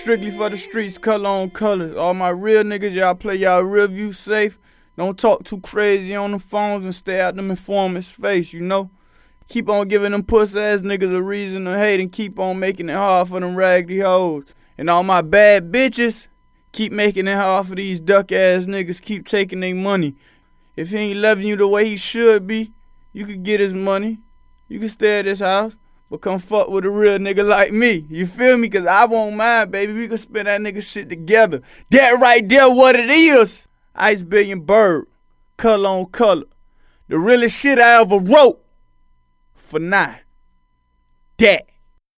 Strictly for the streets, color on colors. All my real niggas, y'all play y'all real view safe. Don't talk too crazy on the phones and stay out them informants' face, you know? Keep on giving them puss ass niggas a reason to hate and keep on making it hard for them raggedy hoes. And all my bad bitches, keep making it hard for these duck ass niggas, keep taking their money. If he ain't loving you the way he should be, you could get his money. You can stay at his house, but come fuck with a real nigga like me. You feel me? Cause I won't mind, baby. We can spend that nigga shit together. That right there, what it is. Ice Billion Berg, color on color. The realest shit I ever wrote. For now. That.